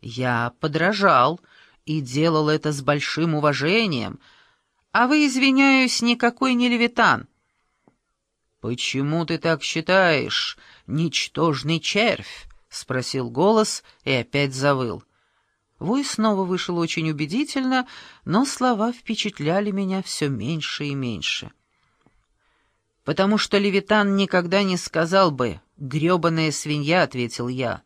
Я подражал и делал это с большим уважением, а вы, извиняюсь, никакой не левитан. «Почему ты так считаешь, ничтожный червь?» — спросил голос и опять завыл. Вой снова вышел очень убедительно, но слова впечатляли меня все меньше и меньше. «Потому что Левитан никогда не сказал бы «гребаная свинья», — ответил я.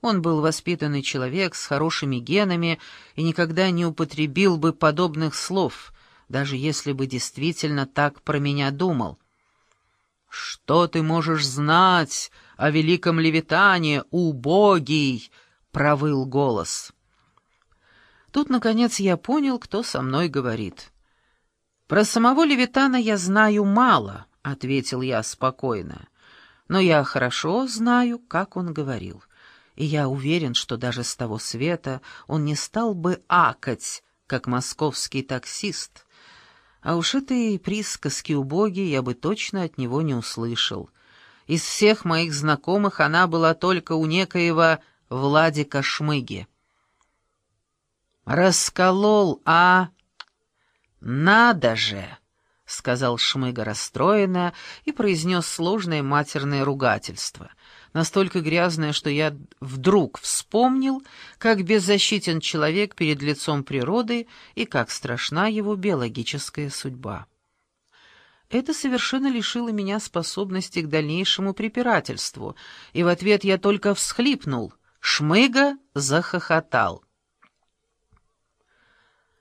Он был воспитанный человек с хорошими генами и никогда не употребил бы подобных слов, даже если бы действительно так про меня думал. «Что ты можешь знать о великом Левитане, убогий?» — провыл голос. Тут, наконец, я понял, кто со мной говорит. «Про самого Левитана я знаю мало», — ответил я спокойно. «Но я хорошо знаю, как он говорил, и я уверен, что даже с того света он не стал бы акать, как московский таксист. А уж этой присказки убогие я бы точно от него не услышал. Из всех моих знакомых она была только у некоего Владика Шмыги. «Расколол, а...» «Надо же!» — сказал Шмыга расстроенно и произнес сложное матерное ругательство, настолько грязное, что я вдруг вспомнил, как беззащитен человек перед лицом природы и как страшна его биологическая судьба. Это совершенно лишило меня способности к дальнейшему препирательству, и в ответ я только всхлипнул. Шмыга захохотал.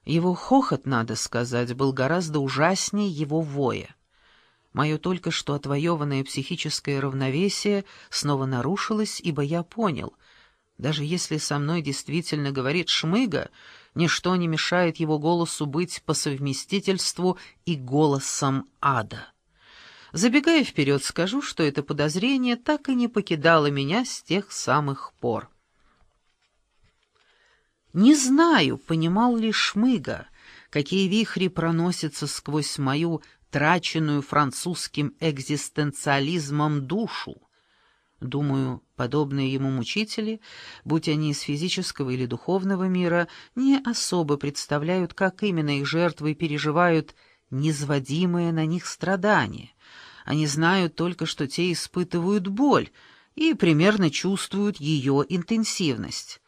Его хохот, надо сказать, был гораздо ужаснее его воя. Мое только что отвоеванное психическое равновесие снова нарушилось, ибо я понял, даже если со мной действительно говорит Шмыга, ничто не мешает его голосу быть по совместительству и голосом ада. Забегая вперед, скажу, что это подозрение так и не покидало меня с тех самых пор. Не знаю, понимал ли Шмыга, какие вихри проносятся сквозь мою траченную французским экзистенциализмом душу. Думаю, подобные ему мучители, будь они из физического или духовного мира, не особо представляют, как именно их жертвы переживают низводимое на них страдание. Они знают только, что те испытывают боль и примерно чувствуют ее интенсивность.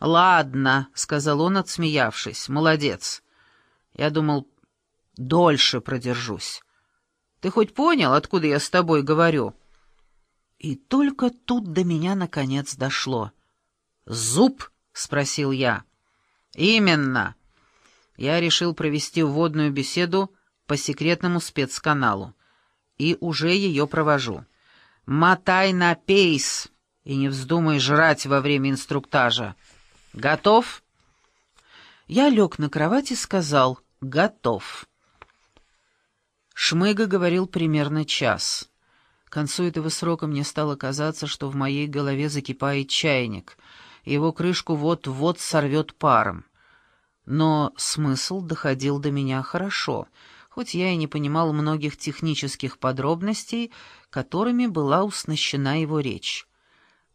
«Ладно», — сказал он, отсмеявшись, — «молодец. Я думал, дольше продержусь. Ты хоть понял, откуда я с тобой говорю?» И только тут до меня наконец дошло. «Зуб?» — спросил я. «Именно. Я решил провести вводную беседу по секретному спецканалу. И уже ее провожу. Мотай на пейс и не вздумай жрать во время инструктажа». «Готов?» Я лег на кровать и сказал «Готов». Шмыга говорил примерно час. К концу этого срока мне стало казаться, что в моей голове закипает чайник, и его крышку вот-вот сорвет паром. Но смысл доходил до меня хорошо, хоть я и не понимал многих технических подробностей, которыми была уснащена его речь.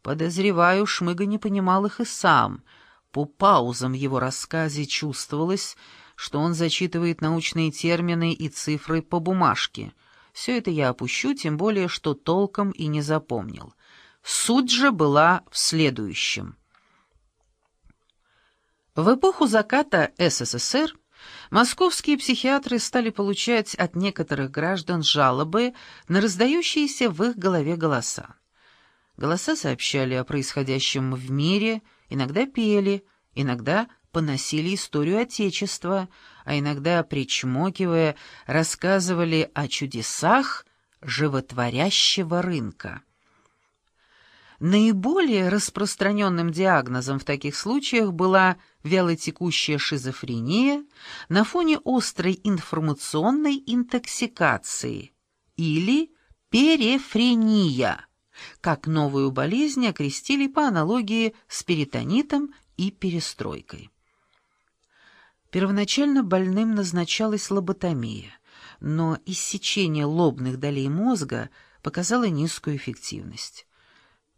Подозреваю, Шмыга не понимал их и сам — по паузам его рассказе чувствовалось, что он зачитывает научные термины и цифры по бумажке. Все это я опущу, тем более, что толком и не запомнил. Суть же была в следующем. В эпоху заката СССР московские психиатры стали получать от некоторых граждан жалобы на раздающиеся в их голове голоса. Голоса сообщали о происходящем в мире – иногда пели, иногда поносили историю Отечества, а иногда, причмокивая, рассказывали о чудесах животворящего рынка. Наиболее распространенным диагнозом в таких случаях была вялотекущая шизофрения на фоне острой информационной интоксикации или перефрения как новую болезнь окрестили по аналогии с перитонитом и перестройкой. Первоначально больным назначалась лоботомия, но иссечение лобных долей мозга показало низкую эффективность.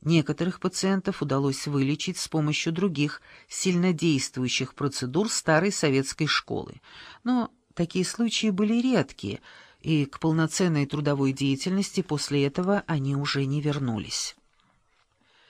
Некоторых пациентов удалось вылечить с помощью других сильнодействующих процедур старой советской школы. Но такие случаи были редкие, и к полноценной трудовой деятельности после этого они уже не вернулись.